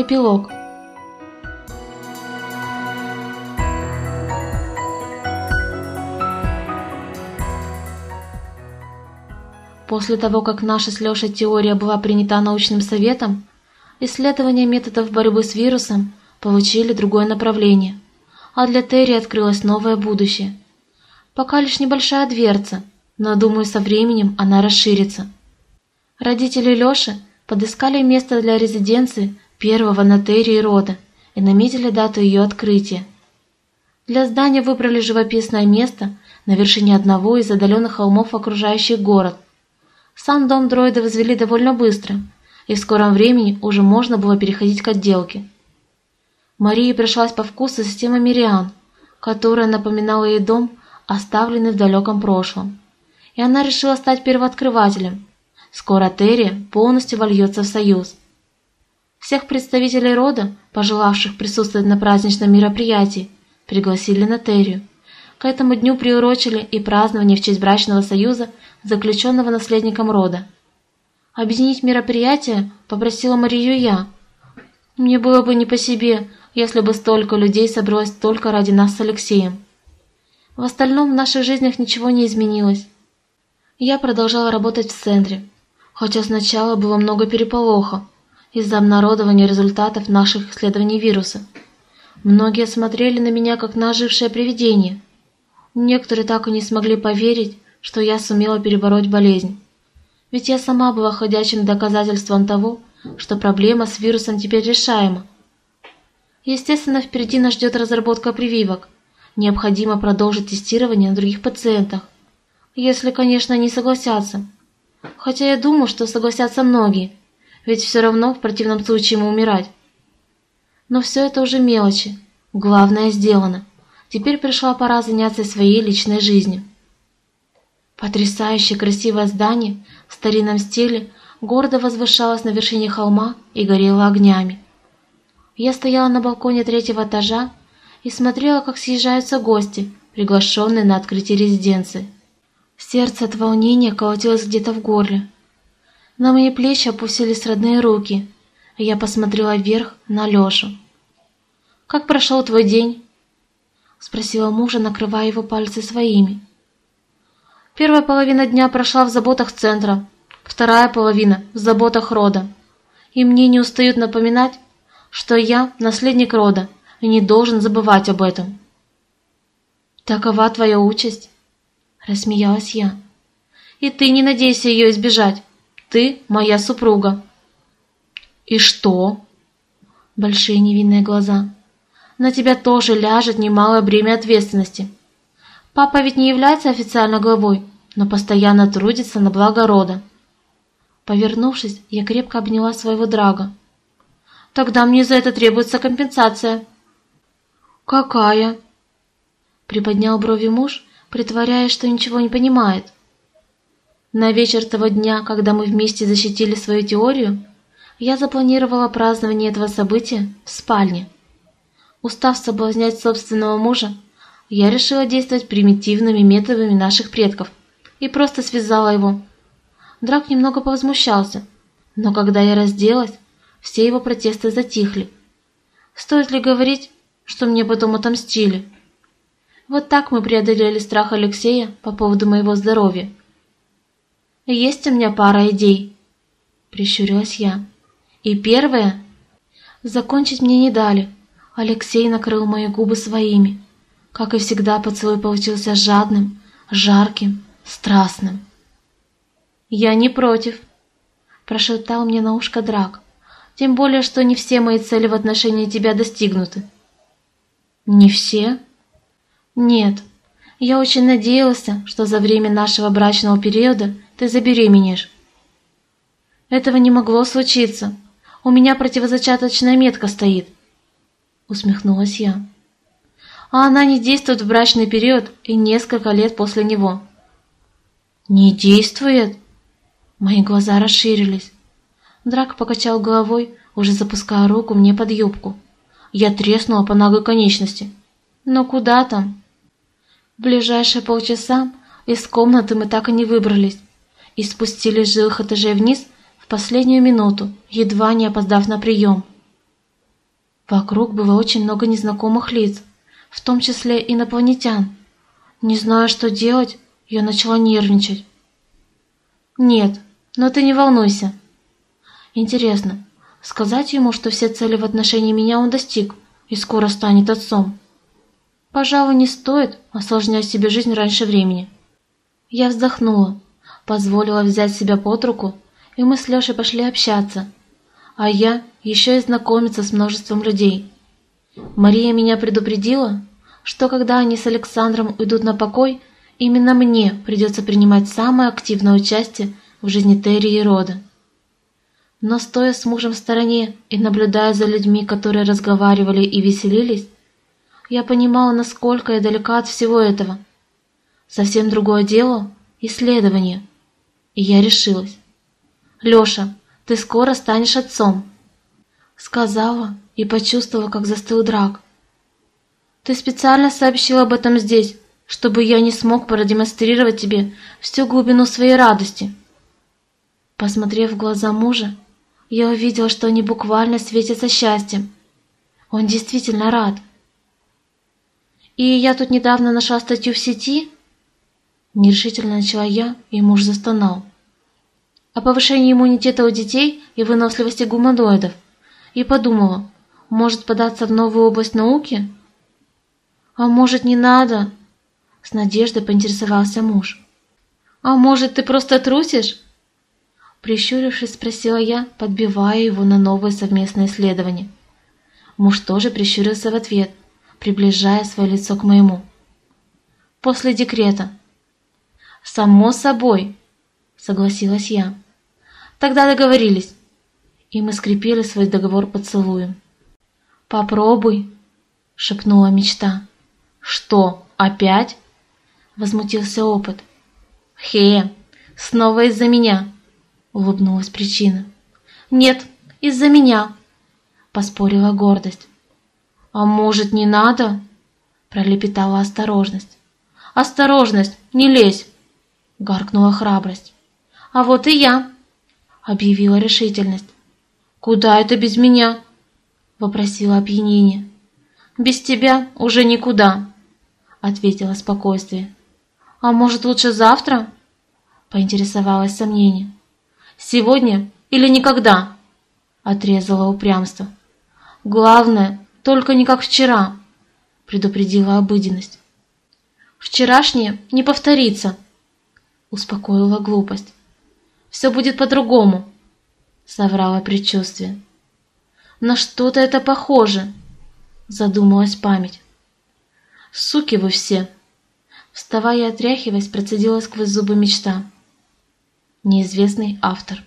Эпилог. После того, как наша с Лешей теория была принята научным советом, исследования методов борьбы с вирусом получили другое направление, а для Терри открылось новое будущее. Пока лишь небольшая дверца, но, думаю, со временем она расширится. Родители Леши подыскали место для резиденции первого на Терри рода и наметили дату ее открытия. Для здания выбрали живописное место на вершине одного из отдаленных холмов, окружающих город – сам дом дроида возвели довольно быстро, и в скором времени уже можно было переходить к отделке. Марии пришлась по вкусу система Мириан, которая напоминала ей дом, оставленный в далеком прошлом. И она решила стать первооткрывателем. Скоро Терри полностью вольется в союз. Всех представителей рода, пожелавших присутствовать на праздничном мероприятии, пригласили на Террию. К этому дню приурочили и празднование в честь брачного союза заключенного наследником рода. Объединить мероприятие попросила Марию я. Мне было бы не по себе, если бы столько людей собралось только ради нас с Алексеем. В остальном в наших жизнях ничего не изменилось. Я продолжала работать в центре, хотя сначала было много переполоха из-за обнародования результатов наших исследований вируса. Многие смотрели на меня как на ожившее привидение. Некоторые так и не смогли поверить, что я сумела перебороть болезнь. Ведь я сама была ходячим доказательством того, что проблема с вирусом теперь решаема. Естественно, впереди нас ждет разработка прививок. Необходимо продолжить тестирование на других пациентах. Если, конечно, они согласятся. Хотя я думаю, что согласятся многие, ведь все равно в противном случае ему умирать. Но все это уже мелочи. Главное сделано. Теперь пришла пора заняться своей личной жизнью. Потрясающе красивое здание в старинном стиле гордо возвышалось на вершине холма и горело огнями. Я стояла на балконе третьего этажа и смотрела, как съезжаются гости, приглашенные на открытие резиденции. Сердце от волнения колотилось где-то в горле. На мои плечи опустились родные руки, и я посмотрела вверх на Лешу. «Как прошел твой день?» — спросила мужа, накрывая его пальцы своими. Первая половина дня прошла в заботах центра, вторая половина в заботах рода. И мне не устают напоминать, что я наследник рода и не должен забывать об этом. «Такова твоя участь», — рассмеялась я. «И ты не надейся ее избежать. Ты моя супруга». «И что?» Большие невинные глаза. «На тебя тоже ляжет немалое бремя ответственности. Папа ведь не является официально главой, но постоянно трудится на благо рода. Повернувшись, я крепко обняла своего драга. «Тогда мне за это требуется компенсация». «Какая?» Приподнял брови муж, притворяясь, что ничего не понимает. На вечер того дня, когда мы вместе защитили свою теорию, я запланировала празднование этого события в спальне. Устав соблазнять собственного мужа, я решила действовать примитивными методами наших предков – и просто связала его. Драк немного повозмущался, но когда я разделась, все его протесты затихли. Стоит ли говорить, что мне потом отомстили? Вот так мы преодолели страх Алексея по поводу моего здоровья. «Есть у меня пара идей», — прищурилась я. «И первое...» Закончить мне не дали. Алексей накрыл мои губы своими. Как и всегда, поцелуй получился жадным, жарким, страстным. «Я не против», – прошептал мне на ушко Драк, «тем более, что не все мои цели в отношении тебя достигнуты». «Не все?» «Нет, я очень надеялся, что за время нашего брачного периода ты забеременеешь». «Этого не могло случиться. У меня противозачаточная метка стоит», — усмехнулась я. «А она не действует в брачный период и несколько лет после него». «Не действует?» Мои глаза расширились. Драк покачал головой, уже запуская руку мне под юбку. Я треснула по ногой конечности. «Но куда там?» В ближайшие полчаса из комнаты мы так и не выбрались и спустились с жилых этажей вниз в последнюю минуту, едва не опоздав на прием. Вокруг было очень много незнакомых лиц, в том числе инопланетян. Не зная, что делать, я начала нервничать. «Нет, но ты не волнуйся». «Интересно, сказать ему, что все цели в отношении меня он достиг и скоро станет отцом?» «Пожалуй, не стоит осложнять себе жизнь раньше времени». Я вздохнула, позволила взять себя под руку, и мы с Лешей пошли общаться, а я еще и знакомиться с множеством людей. Мария меня предупредила, что когда они с Александром уйдут на покой, именно мне придется принимать самое активное участие в жизни Терри и Рода. Но стоя с мужем в стороне и наблюдая за людьми, которые разговаривали и веселились, я понимала, насколько я далека от всего этого – Совсем другое дело – исследование. И я решилась. «Леша, ты скоро станешь отцом», – сказала и почувствовала, как застыл драк. «Ты специально сообщил об этом здесь, чтобы я не смог продемонстрировать тебе всю глубину своей радости». Посмотрев в глаза мужа, я увидела, что они буквально светятся счастьем. Он действительно рад. И я тут недавно нашла статью в сети, Нерешительно начала я, и муж застонал. О повышении иммунитета у детей и выносливости гуманоидов. И подумала, может податься в новую область науки? А может не надо? С надеждой поинтересовался муж. А может ты просто трусишь? Прищурившись, спросила я, подбивая его на новое совместное исследование. Муж тоже прищурился в ответ, приближая свое лицо к моему. После декрета «Само собой», — согласилась я. «Тогда договорились». И мы скрепили свой договор поцелуем. «Попробуй», — шепнула мечта. «Что, опять?» — возмутился опыт. «Хе, снова из-за меня», — улыбнулась причина. «Нет, из-за меня», — поспорила гордость. «А может, не надо?» — пролепетала осторожность. «Осторожность, не лезь!» Гаркнула храбрость. «А вот и я!» — объявила решительность. «Куда это без меня?» — вопросила опьянение. «Без тебя уже никуда», — ответила спокойствие. «А может, лучше завтра?» — поинтересовалась сомнение. «Сегодня или никогда?» — отрезала упрямство. «Главное, только не как вчера», — предупредила обыденность. «Вчерашнее не повторится», успокоила глупость. «Все будет по-другому», — соврала предчувствие. «На что-то это похоже», — задумалась память. «Суки вы все!» Вставая и отряхиваясь, процедила сквозь зубы мечта. Неизвестный автор.